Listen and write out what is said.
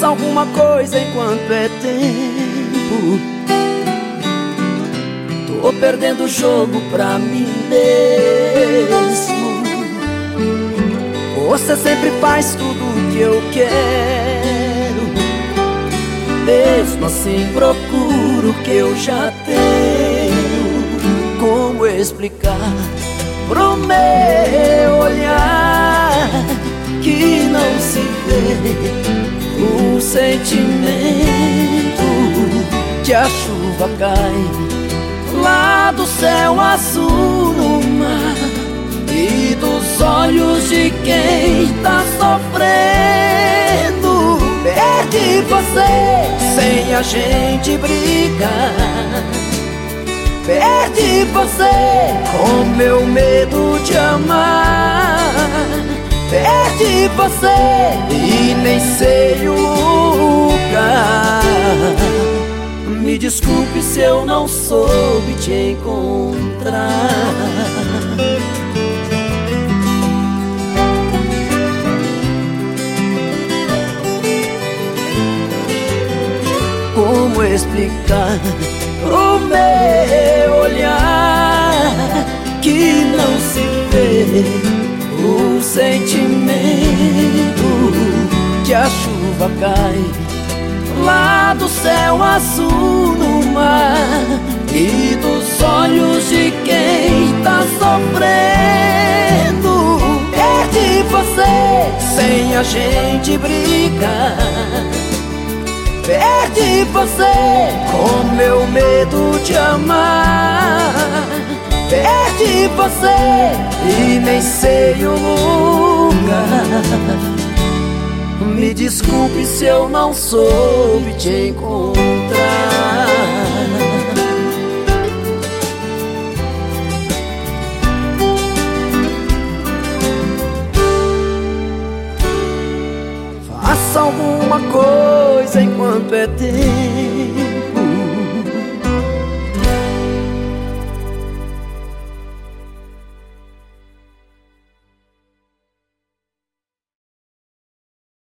alguma coisa enquanto é tempo. Tô perdendo o jogo pra mim mesmo. Você sempre faz tudo o que eu quero. Mesmo assim procuro o que eu já tenho. Como explicar pro meu olhar que não se vê sentimento que a chuva cai lá do céu azul no mar e dos olhos de quem tá sofrendo. Perde você sem a gente brigar. Perde você com meu medo de amar. Perde você e nem sei o lugar. Me desculpe se eu não soube te encontrar. Como explicar o meu olhar sentimento que a chuva cai lá do céu azul no mar e dos olhos de quem tá sofrendo. Perde você sem a gente brigar. Perde você com meu medo de amar. Perde você e nem sei o lugar. Me desculpe se eu não soube te encontrar. Faça alguma coisa enquanto é tempo.